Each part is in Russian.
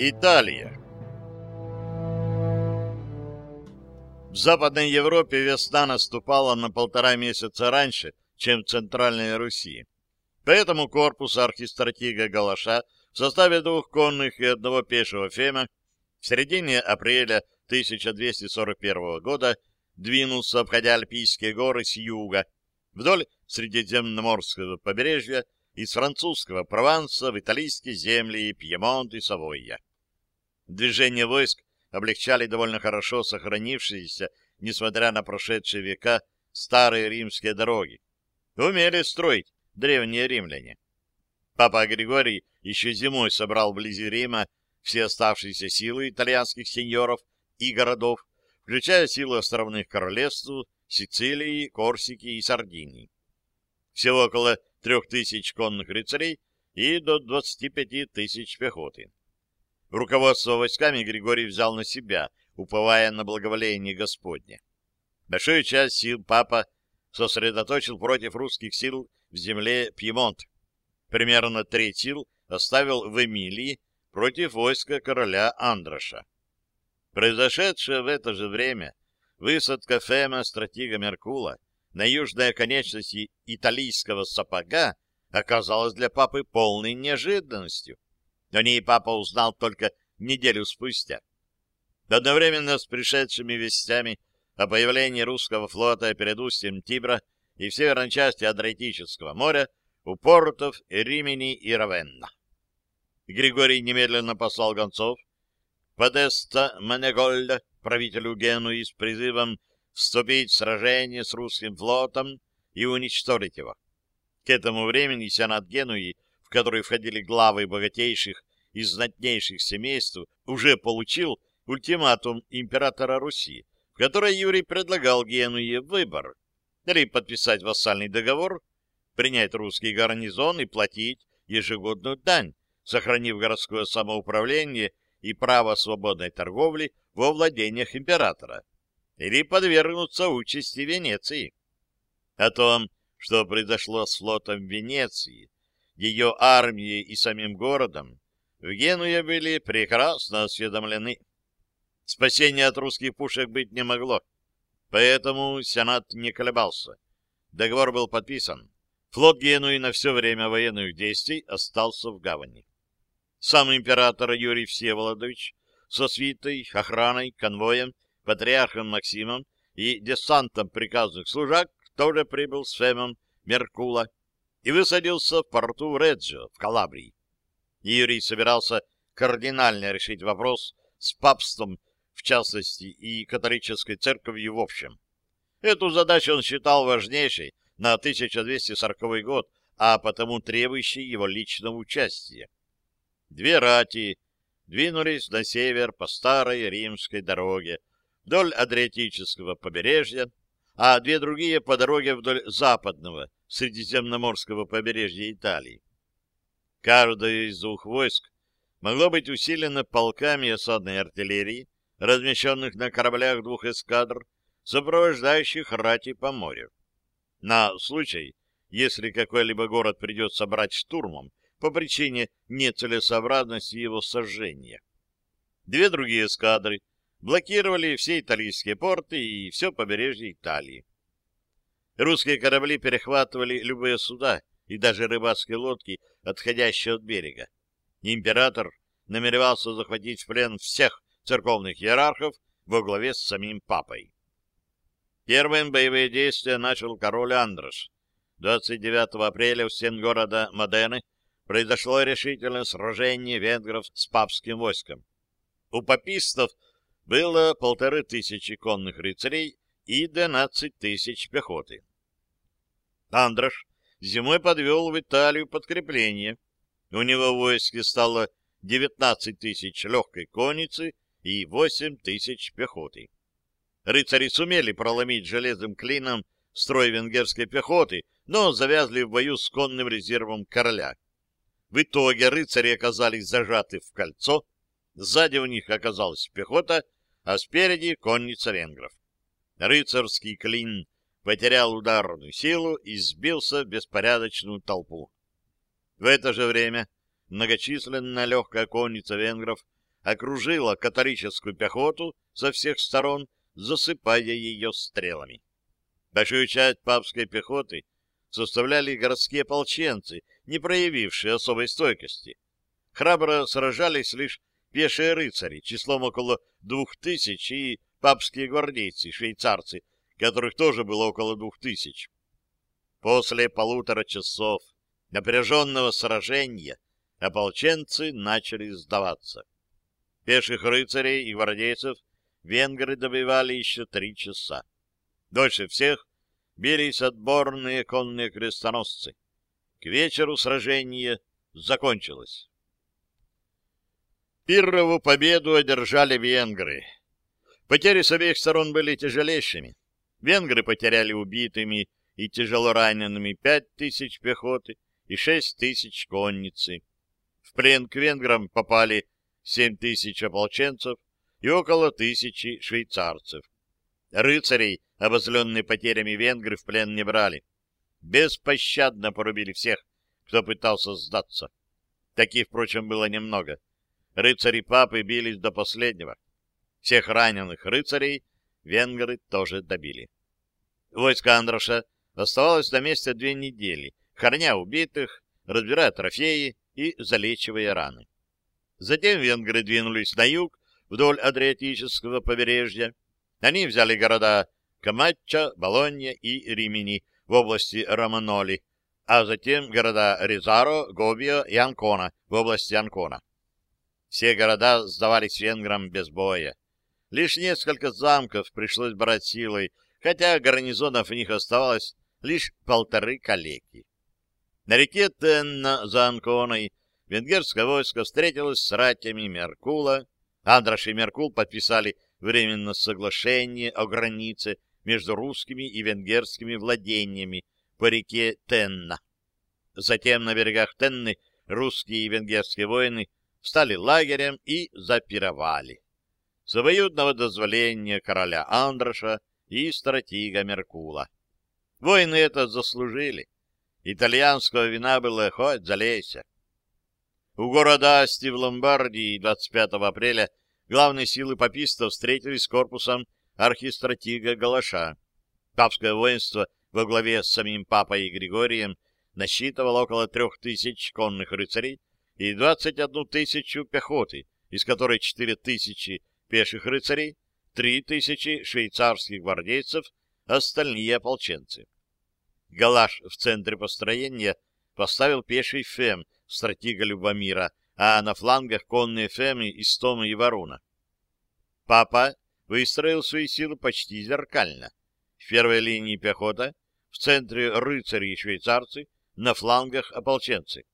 Италия В Западной Европе весна наступала на полтора месяца раньше, чем в Центральной Руси. Поэтому корпус архистратига Галаша в составе двух конных и одного пешего фема в середине апреля 1241 года двинулся, обходя Альпийские горы с юга, вдоль Средиземноморского побережья из французского Прованса в итальянские земли Пьемонт и Савойя. Движение войск облегчали довольно хорошо сохранившиеся, несмотря на прошедшие века, старые римские дороги. Умели строить древние римляне. Папа Григорий еще зимой собрал вблизи Рима все оставшиеся силы итальянских сеньоров и городов, включая силы островных королевств Сицилии, Корсики и Сардинии. Всего около трех тысяч конных рыцарей и до 25 тысяч пехоты. Руководство войсками Григорий взял на себя, уповая на благоволение Господне. Большую часть сил папа сосредоточил против русских сил в земле Пьемонт. Примерно треть сил оставил в Эмилии против войска короля Андроша. Произошедшая в это же время высадка Фема стратега Меркула на южной оконечности италийского сапога оказалась для папы полной неожиданностью. О ней папа узнал только неделю спустя. Одновременно с пришедшими вестями о появлении русского флота перед устьем Тибра и в северной части Адриатического моря у портов Римени и Равенна. Григорий немедленно послал гонцов Подеста Манегольда, правителю Генуи, с призывом вступить в сражение с русским флотом и уничтожить его. К этому времени Сенат Генуи в который входили главы богатейших и знатнейших семейств, уже получил ультиматум императора Руси, в которой Юрий предлагал Генуе выбор или подписать вассальный договор, принять русский гарнизон и платить ежегодную дань, сохранив городское самоуправление и право свободной торговли во владениях императора, или подвергнуться участи Венеции. О том, что произошло с флотом Венеции, ее армией и самим городом, в Генуе были прекрасно осведомлены. Спасения от русских пушек быть не могло, поэтому Сенат не колебался. Договор был подписан. Флот Генуи на все время военных действий остался в гавани. Сам император Юрий Всеволодович со свитой, охраной, конвоем, патриархом Максимом и десантом приказных служак тоже прибыл с Фемом Меркула и высадился в порту Реджио в Калабрии. Юрий собирался кардинально решить вопрос с папством в частности и католической церковью в общем. Эту задачу он считал важнейшей на 1240 год, а потому требующей его личного участия. Две рати двинулись на север по старой римской дороге вдоль Адриатического побережья, а две другие по дороге вдоль западного, Средиземноморского побережья Италии. Каждое из двух войск могло быть усилено полками осадной артиллерии, размещенных на кораблях двух эскадр, сопровождающих рати по морю. На случай, если какой-либо город придется брать штурмом по причине нецелесообразности его сожжения. Две другие эскадры блокировали все итальянские порты и все побережье Италии. Русские корабли перехватывали любые суда и даже рыбацкие лодки, отходящие от берега. Император намеревался захватить в плен всех церковных иерархов во главе с самим папой. Первым боевые действия начал король Андрош. 29 апреля в стен города Модены произошло решительное сражение венгров с папским войском. У папистов было полторы тысячи конных рыцарей и 12 тысяч пехоты. Андрош зимой подвел в Италию подкрепление. У него в войске стало 19 тысяч легкой конницы и 8 тысяч пехоты. Рыцари сумели проломить железным клином строй венгерской пехоты, но завязли в бою с конным резервом короля. В итоге рыцари оказались зажаты в кольцо, сзади у них оказалась пехота, а спереди конница венгров. Рыцарский клин потерял ударную силу и сбился в беспорядочную толпу. В это же время многочисленная легкая конница венгров окружила католическую пехоту со всех сторон, засыпая ее стрелами. Большую часть папской пехоты составляли городские ополченцы, не проявившие особой стойкости. Храбро сражались лишь пешие рыцари, числом около двух тысяч, и папские гвардейцы, швейцарцы, которых тоже было около двух тысяч. После полутора часов напряженного сражения ополченцы начали сдаваться. Пеших рыцарей и гвардейцев венгры добивали еще три часа. Дольше всех бились отборные конные крестоносцы. К вечеру сражение закончилось. Пиррову победу одержали венгры. Потери с обеих сторон были тяжелейшими. Венгры потеряли убитыми и тяжело ранеными пять тысяч пехоты и шесть тысяч конницы. В плен к венграм попали семь тысяч ополченцев и около тысячи швейцарцев. Рыцарей, обозленные потерями венгры, в плен не брали. Беспощадно порубили всех, кто пытался сдаться. Таких, впрочем, было немного. Рыцари папы бились до последнего. Всех раненых рыцарей венгры тоже добили. Войско Андроша оставалось на месте две недели, хороня убитых, разбирая трофеи и залечивая раны. Затем венгры двинулись на юг вдоль Адриатического побережья. Они взяли города Камачча, Болонья и Римини в области Романоли, а затем города Резаро, Гобио и Анкона в области Анкона. Все города сдавались венграм без боя. Лишь несколько замков пришлось брать силой, хотя гарнизонов в них оставалось лишь полторы калеки. На реке Тенна за Анконой венгерское войско встретилось с ратями Меркула. Андрош и Меркул подписали временное соглашение о границе между русскими и венгерскими владениями по реке Тенна. Затем на берегах Тенны русские и венгерские воины стали лагерем и запировали. С обоюдного дозволения короля Андроша и стратега Меркула. Воины это заслужили. Итальянского вина было хоть залейся. У города Асти в Ломбардии 25 апреля главные силы папистов встретились с корпусом архистратига Галаша. Папское воинство во главе с самим папой Григорием насчитывало около трех тысяч конных рыцарей и 21 тысячу пехоты, из которой 4 тысячи пеших рыцарей, 3 тысячи швейцарских гвардейцев, остальные ополченцы. Галаш в центре построения поставил пеший фем стратега Любомира, а на флангах конные фемы из и Варуна. Папа выстроил свои силы почти зеркально. В первой линии пехота, в центре рыцари и швейцарцы, на флангах ополченцы.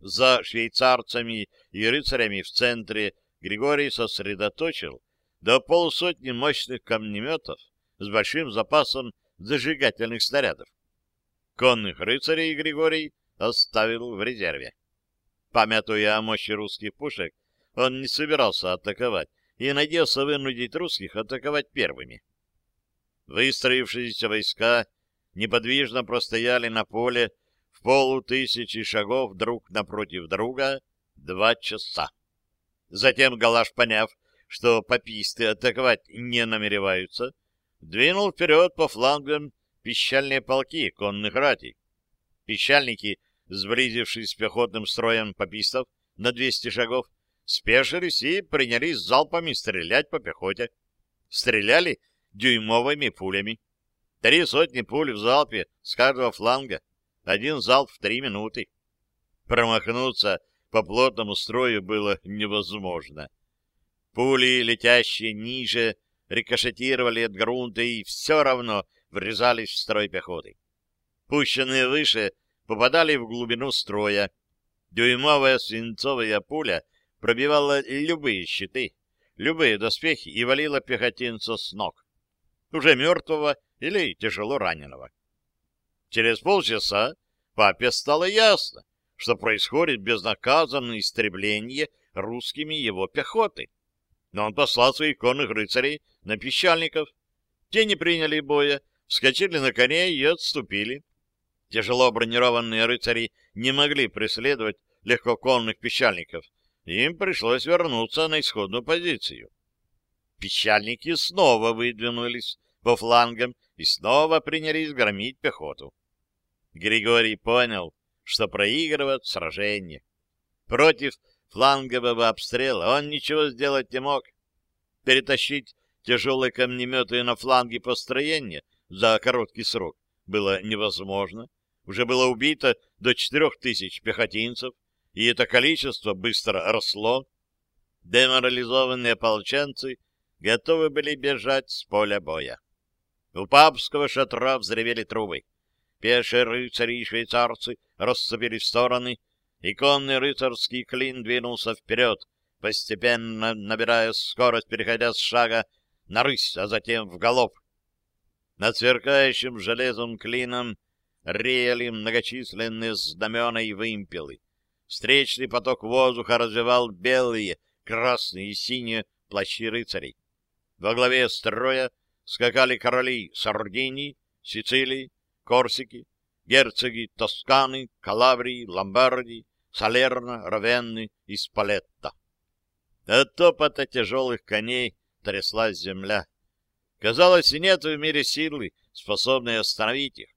За швейцарцами и рыцарями в центре Григорий сосредоточил до полусотни мощных камнеметов с большим запасом зажигательных снарядов. Конных рыцарей Григорий оставил в резерве. Памятуя о мощи русских пушек, он не собирался атаковать и надеялся вынудить русских атаковать первыми. Выстроившиеся войска неподвижно простояли на поле в полутысячи шагов друг напротив друга два часа. Затем Галаш, поняв, что пописты атаковать не намереваются, двинул вперед по флангам пищальные полки конных ратей. Пищальники, сблизившись с пехотным строем попистов на 200 шагов, спешились и принялись залпами стрелять по пехоте. Стреляли дюймовыми пулями. Три сотни пуль в залпе с каждого фланга. Один залп в три минуты. Промахнуться по плотному строю было невозможно. Пули, летящие ниже, рикошетировали от грунта и все равно врезались в строй пехоты. Пущенные выше попадали в глубину строя. Дюймовая свинцовая пуля пробивала любые щиты, любые доспехи и валила пехотинца с ног, уже мертвого или тяжело раненого. Через полчаса папе стало ясно, что происходит безнаказанное истребление русскими его пехоты. но он послал своих конных рыцарей на пищальников. Те не приняли боя, вскочили на коней и отступили. Тяжело бронированные рыцари не могли преследовать легкоконных пищальников, им пришлось вернуться на исходную позицию. Пищальники снова выдвинулись по флангам и снова принялись громить пехоту. Григорий понял, что проигрывает сражение. Против флангового обстрела он ничего сделать не мог. Перетащить тяжелые камнеметы на фланги построения за короткий срок было невозможно. Уже было убито до четырех тысяч пехотинцев, и это количество быстро росло. Деморализованные ополченцы готовы были бежать с поля боя. У папского шатра взревели трубы. Пешие рыцари и швейцарцы расцепили в стороны, и конный рыцарский клин двинулся вперед, постепенно набирая скорость, переходя с шага на рысь, а затем в галоп. Над сверкающим железом клином реяли многочисленные знамена и вымпелы. Встречный поток воздуха развивал белые, красные и синие плащи рыцарей. Во главе строя скакали короли Сардинии, Сицилии, Корсики, герцоги Тосканы, Калабрии, Ломбардии, Салерна, Равенны и Спалетта. От топота тяжелых коней тряслась земля. Казалось, нет в мире силы, способной остановить их.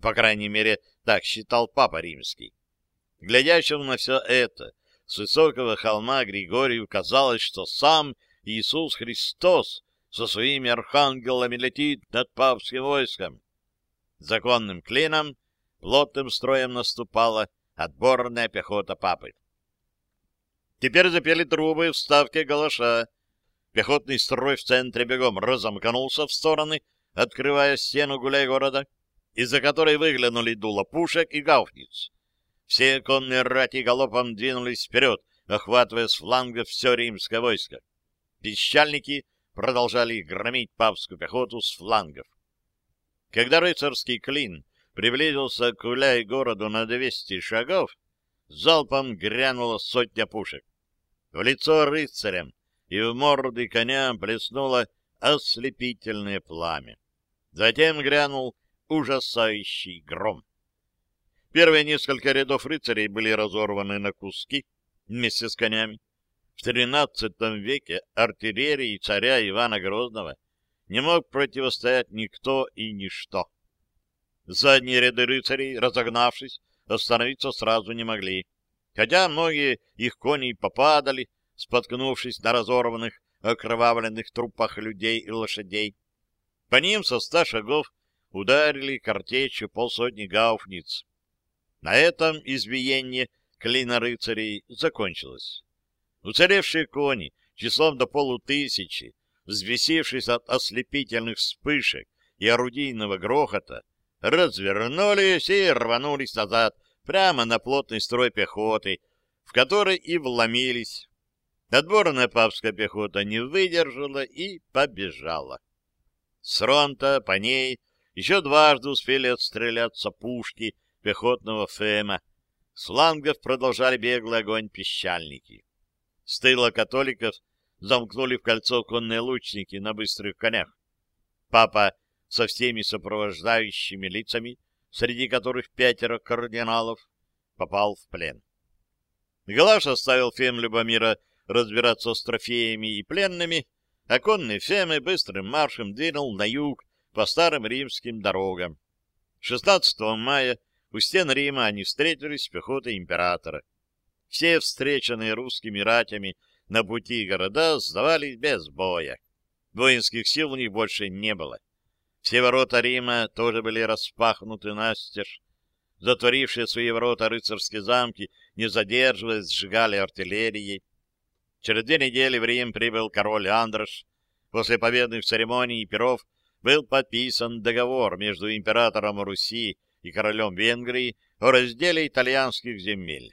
По крайней мере, так считал Папа Римский. Глядящему на все это, с высокого холма Григорию казалось, что сам Иисус Христос со своими архангелами летит над павским войском. Законным клином, плотным строем наступала отборная пехота папы. Теперь запели трубы в ставке галаша. Пехотный строй в центре бегом разомкнулся в стороны, открывая стену гуляй города, из-за которой выглянули дула пушек и гауфниц. Все конные рати галопом двинулись вперед, охватывая с флангов все римское войско. Пищальники продолжали громить павскую пехоту с флангов. Когда рыцарский клин приблизился к Уляй городу на 200 шагов, залпом грянула сотня пушек. В лицо рыцарям и в морды коням плеснуло ослепительное пламя. Затем грянул ужасающий гром. Первые несколько рядов рыцарей были разорваны на куски вместе с конями. В XIII веке артиллерии царя Ивана Грозного не мог противостоять никто и ничто. Задние ряды рыцарей, разогнавшись, остановиться сразу не могли, хотя многие их кони попадали, споткнувшись на разорванных, окровавленных трупах людей и лошадей. По ним со ста шагов ударили картечью полсотни гауфниц. На этом избиение клина рыцарей закончилось. Уцелевшие кони, числом до полутысячи, взвесившись от ослепительных вспышек и орудийного грохота, развернулись и рванулись назад, прямо на плотный строй пехоты, в который и вломились. Отборная папская пехота не выдержала и побежала. С фронта по ней еще дважды успели отстреляться пушки пехотного ФЭМа. С флангов продолжали беглый огонь пищальники. С тыла католиков замкнули в кольцо конные лучники на быстрых конях. Папа со всеми сопровождающими лицами, среди которых пятеро кардиналов, попал в плен. Галаш оставил Фем Любомира разбираться с трофеями и пленными, а конный Фемы быстрым маршем двинул на юг по старым римским дорогам. 16 мая у стен Рима они встретились с пехотой императора. Все встреченные русскими ратями на пути города сдавались без боя. Воинских сил у них больше не было. Все ворота Рима тоже были распахнуты настежь. Затворившие свои ворота рыцарские замки, не задерживаясь, сжигали артиллерией. Через две недели в Рим прибыл король Андрош. После победных церемоний и перов был подписан договор между императором Руси и королем Венгрии о разделе итальянских земель.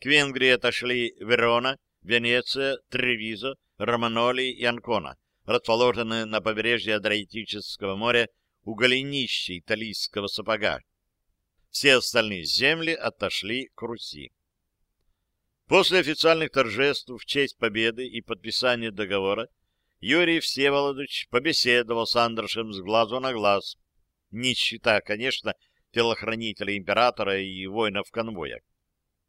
К Венгрии отошли Верона, Венеция, Тревизо, Романоли и Анкона, расположенные на побережье Адриатического моря у голенища италийского сапога. Все остальные земли отошли к Руси. После официальных торжеств в честь победы и подписания договора Юрий Всеволодович побеседовал с Андрошем с глазу на глаз, не считая, конечно, телохранителей императора и воинов конвоя.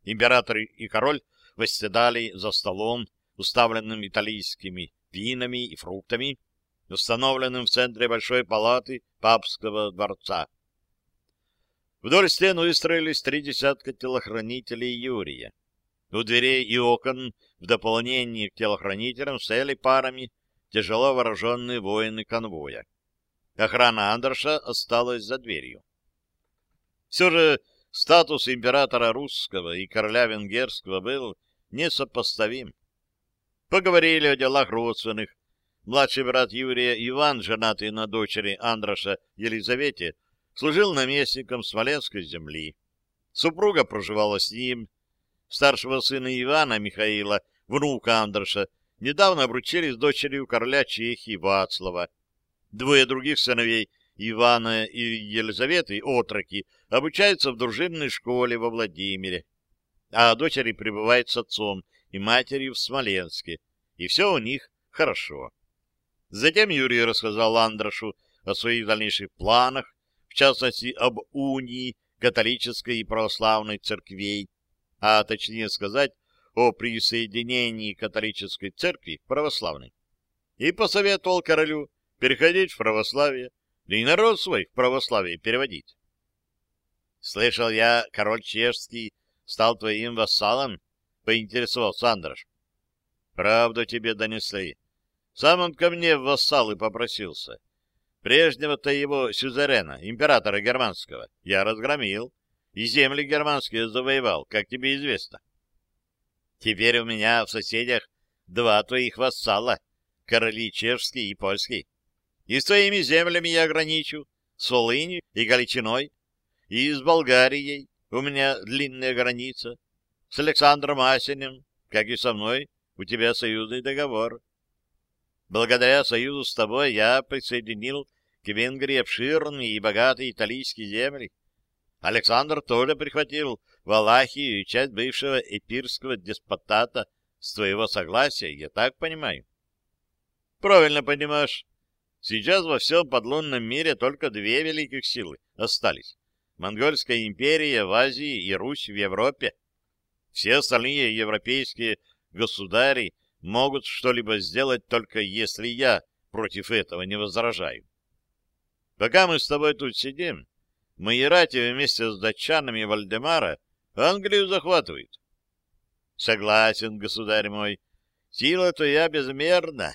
Император и король восседали за столом, уставленным итальянскими винами и фруктами, установленным в центре большой палаты папского дворца. Вдоль стен выстроились три десятка телохранителей Юрия. У дверей и окон в дополнение к телохранителям стояли парами тяжело вооруженные воины конвоя. Охрана Андерша осталась за дверью. Все же статус императора русского и короля венгерского был несопоставим. Поговорили о делах родственных. Младший брат Юрия Иван, женатый на дочери Андроша Елизавете, служил наместником Смоленской земли. Супруга проживала с ним. Старшего сына Ивана Михаила, внука Андроша, недавно обручили с дочерью короля Чехии Вацлава. Двое других сыновей Ивана и Елизаветы, отроки, обучаются в дружинной школе во Владимире, а дочери пребывают с отцом и матерью в Смоленске, и все у них хорошо. Затем Юрий рассказал Андрошу о своих дальнейших планах, в частности, об унии католической и православной церквей, а точнее сказать, о присоединении католической церкви к православной, и посоветовал королю переходить в православие, да и народ свой в православие переводить. Слышал я, король чешский стал твоим вассалом, поинтересовался Андрош. Правду тебе донесли. Сам он ко мне в вассалы попросился. Прежнего-то его сюзерена, императора германского, я разгромил, и земли германские завоевал, как тебе известно. Теперь у меня в соседях два твоих вассала, короли чешский и польский. И с твоими землями я ограничу, с Волынью и Галичиной, и с Болгарией у меня длинная граница, с Александром Асинем, как и со мной, у тебя союзный договор. Благодаря союзу с тобой я присоединил к Венгрии обширные и богатые италийские земли. Александр тоже прихватил Валахию и часть бывшего эпирского деспотата с твоего согласия, я так понимаю. Правильно понимаешь. Сейчас во всем подлунном мире только две великих силы остались. Монгольская империя в Азии и Русь в Европе. Все остальные европейские государи могут что-либо сделать только если я против этого не возражаю. Пока мы с тобой тут сидим, Майорати вместе с датчанами Вальдемара Англию захватывают. Согласен, государь мой, сила твоя безмерна.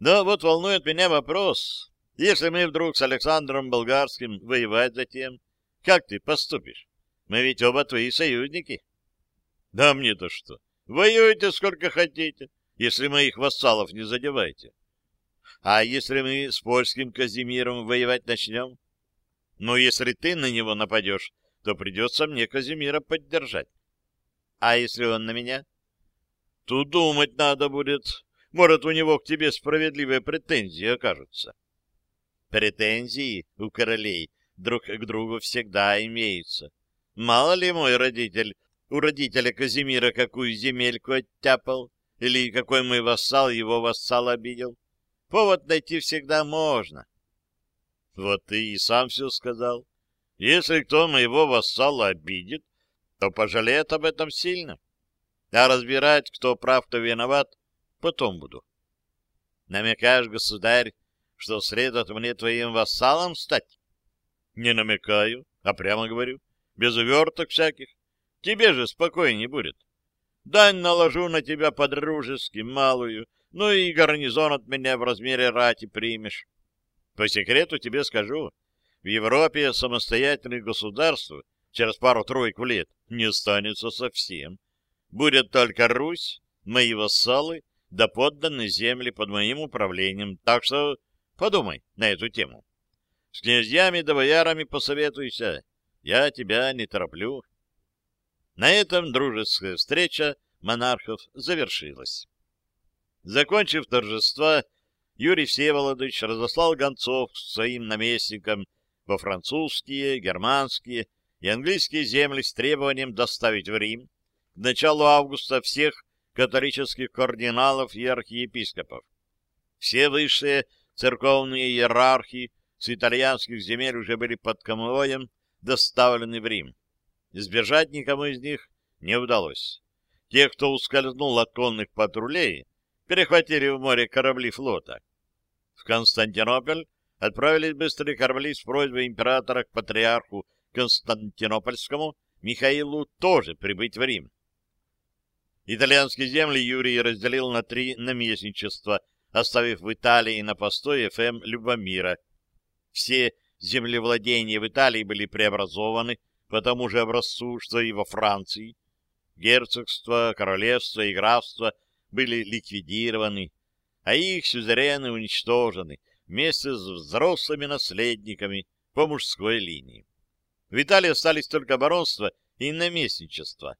Но вот волнует меня вопрос. Если мы вдруг с Александром Болгарским воевать затем, как ты поступишь? Мы ведь оба твои союзники. Да мне-то что? Воюйте сколько хотите, если моих вассалов не задеваете. А если мы с польским Казимиром воевать начнем? Но если ты на него нападешь, то придется мне Казимира поддержать. А если он на меня? Тут думать надо будет. Может, у него к тебе справедливые претензии окажутся. Претензии у королей друг к другу всегда имеются. Мало ли мой родитель у родителя Казимира какую земельку оттяпал, или какой мой вассал его вассал обидел. Повод найти всегда можно. Вот ты и сам все сказал. Если кто моего вассала обидит, то пожалеет об этом сильно. А разбирать, кто прав, кто виноват, потом буду. Намекаешь, государь, что следует мне твоим вассалом стать? Не намекаю, а прямо говорю, без уверток всяких. Тебе же спокойнее будет. Дань наложу на тебя по-дружески, малую, ну и гарнизон от меня в размере рати примешь. По секрету тебе скажу, в Европе самостоятельных государств через пару-тройку лет не останется совсем. Будет только Русь, мои вассалы, да подданные земли под моим управлением. Так что подумай на эту тему. С князьями да боярами посоветуйся. Я тебя не тороплю. На этом дружеская встреча монархов завершилась. Закончив торжества, Юрий Всеволодович разослал гонцов к своим наместникам во французские, германские и английские земли с требованием доставить в Рим к началу августа всех католических кардиналов и архиепископов. Все высшие церковные иерархи с итальянских земель уже были под конвоем доставлены в Рим. Избежать никому из них не удалось. Те, кто ускользнул от конных патрулей, перехватили в море корабли флота. В Константинополь отправились быстрые корабли с просьбой императора к патриарху Константинопольскому Михаилу тоже прибыть в Рим. Итальянские земли Юрий разделил на три наместничества, оставив в Италии на постой ФМ Любомира. Все землевладения в Италии были преобразованы по тому же образцу, что и во Франции. Герцогство, королевство и графство были ликвидированы, а их сюзерены уничтожены вместе с взрослыми наследниками по мужской линии. В Италии остались только баронство и наместничество.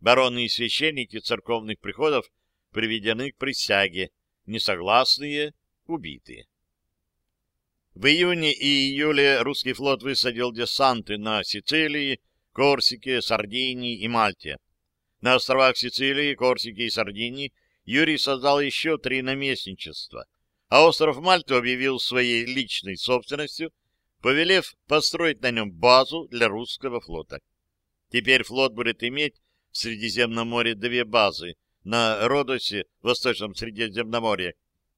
Бароны и священники церковных приходов приведены к присяге, несогласные — убиты. В июне и июле русский флот высадил десанты на Сицилии, Корсике, Сардинии и Мальте. На островах Сицилии, Корсики и Сардинии Юрий создал еще три наместничества, а остров Мальту объявил своей личной собственностью — повелев построить на нем базу для русского флота. Теперь флот будет иметь в Средиземном море две базы на Родосе, в Восточном Средиземноморье,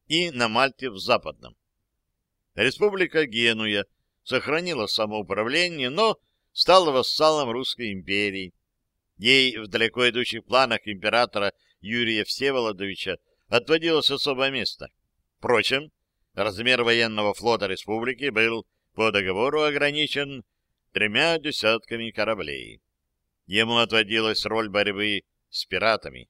и на Мальте в Западном. Республика Генуя сохранила самоуправление, но стала вассалом Русской империи. Ей в далеко идущих планах императора Юрия Всеволодовича отводилось особое место. Впрочем, размер военного флота республики был по договору ограничен тремя десятками кораблей. Ему отводилась роль борьбы с пиратами.